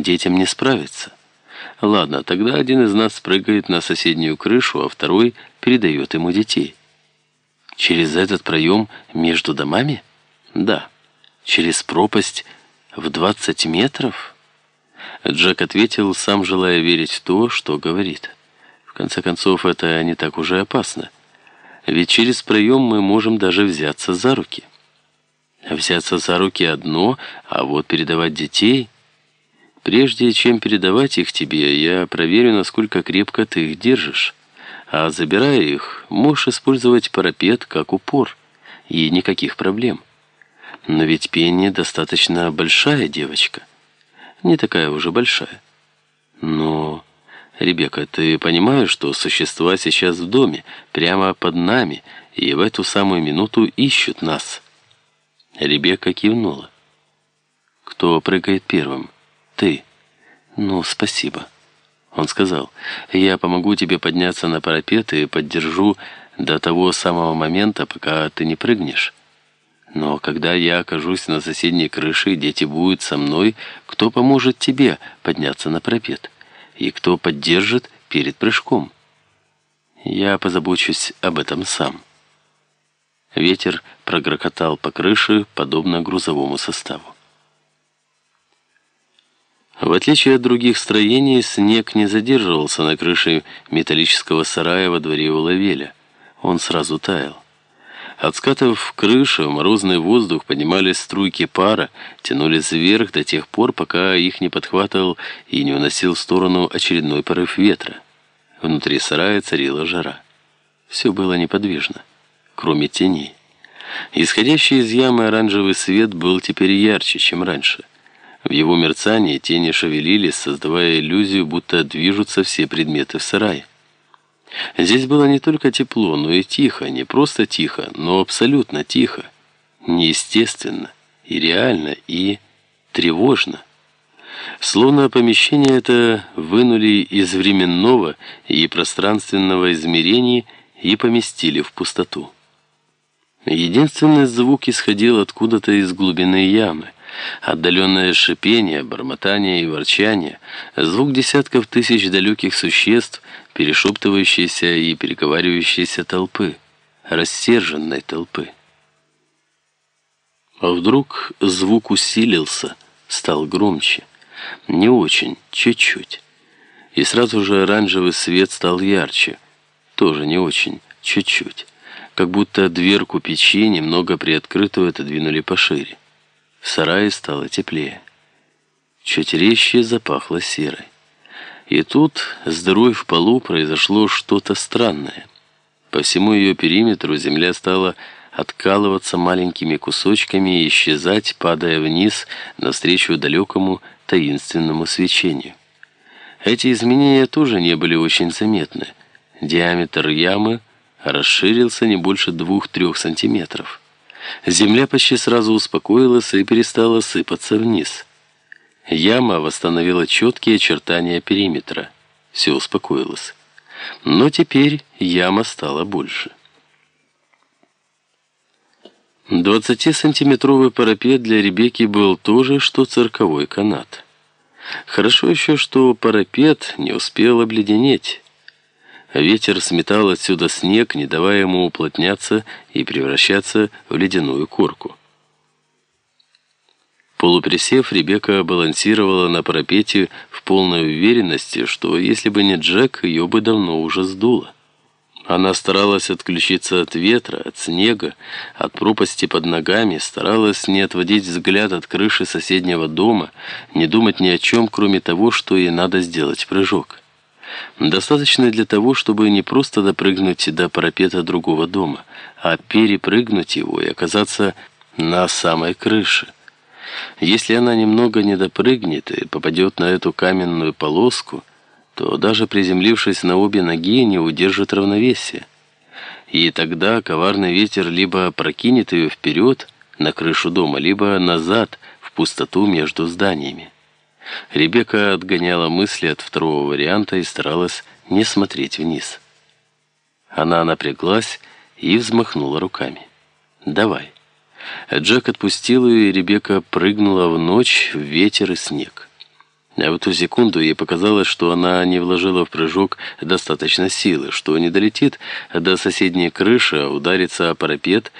детям не справиться. Ладно, тогда один из нас прыгает на соседнюю крышу, а второй передает ему детей. Через этот проем между домами? Да. Через пропасть в 20 метров? Джек ответил, сам желая верить в то, что говорит. В конце концов, это не так уже опасно. Ведь через проем мы можем даже взяться за руки. Взяться за руки одно, а вот передавать детей... Прежде чем передавать их тебе, я проверю, насколько крепко ты их держишь. А забирая их, можешь использовать парапет как упор. И никаких проблем. Но ведь Пенни достаточно большая девочка. Не такая уже большая. Но... Ребекка, ты понимаешь, что существа сейчас в доме, прямо под нами, и в эту самую минуту ищут нас?» Ребекка кивнула. «Кто прыгает первым?» «Ты». «Ну, спасибо». Он сказал, «Я помогу тебе подняться на парапет и поддержу до того самого момента, пока ты не прыгнешь. Но когда я окажусь на соседней крыше, дети будут со мной, кто поможет тебе подняться на парапет?» и кто поддержит перед прыжком. Я позабочусь об этом сам. Ветер прогрохотал по крыше, подобно грузовому составу. В отличие от других строений, снег не задерживался на крыше металлического сарая во дворе у Лавеля. Он сразу таял. От в морозный воздух поднимались струйки пара, тянулись вверх до тех пор, пока их не подхватывал и не уносил в сторону очередной порыв ветра. Внутри сарая царила жара. Все было неподвижно, кроме теней. Исходящий из ямы оранжевый свет был теперь ярче, чем раньше. В его мерцании тени шевелились, создавая иллюзию, будто движутся все предметы в сарае. Здесь было не только тепло, но и тихо, не просто тихо, но абсолютно тихо, неестественно, и реально, и тревожно. Словно помещение это вынули из временного и пространственного измерений и поместили в пустоту. Единственный звук исходил откуда-то из глубины ямы, Отдаленное шипение, бормотание и ворчание, звук десятков тысяч далеких существ, перешептывающейся и переговаривающейся толпы, рассерженной толпы. А вдруг звук усилился, стал громче. Не очень, чуть-чуть. И сразу же оранжевый свет стал ярче. Тоже не очень, чуть-чуть. Как будто дверку печи немного приоткрытую отодвинули пошире. В сарае стало теплее. Чуть резче запахло серой. И тут, с дырой в полу, произошло что-то странное. По всему ее периметру земля стала откалываться маленькими кусочками и исчезать, падая вниз навстречу далекому таинственному свечению. Эти изменения тоже не были очень заметны. Диаметр ямы расширился не больше двух-трех сантиметров. Земля почти сразу успокоилась и перестала сыпаться вниз. Яма восстановила четкие очертания периметра. Все успокоилось. Но теперь яма стала больше. 20-сантиметровый парапет для Ребекки был тоже, что цирковой канат. Хорошо еще, что парапет не успел обледенеть. Ветер сметал отсюда снег, не давая ему уплотняться и превращаться в ледяную корку. Полуприсев, Ребекка балансировала на парапете в полной уверенности, что если бы не Джек, ее бы давно уже сдуло. Она старалась отключиться от ветра, от снега, от пропасти под ногами, старалась не отводить взгляд от крыши соседнего дома, не думать ни о чем, кроме того, что ей надо сделать прыжок. Достаточно для того, чтобы не просто допрыгнуть до парапета другого дома, а перепрыгнуть его и оказаться на самой крыше. Если она немного не допрыгнет и попадет на эту каменную полоску, то даже приземлившись на обе ноги, не удержит равновесия. И тогда коварный ветер либо прокинет ее вперед на крышу дома, либо назад в пустоту между зданиями. Ребекка отгоняла мысли от второго варианта и старалась не смотреть вниз. Она напряглась и взмахнула руками. «Давай». Джек отпустил ее, и Ребекка прыгнула в ночь, в ветер и снег. А в ту секунду ей показалось, что она не вложила в прыжок достаточно силы, что не долетит до соседней крыши, а ударится о парапет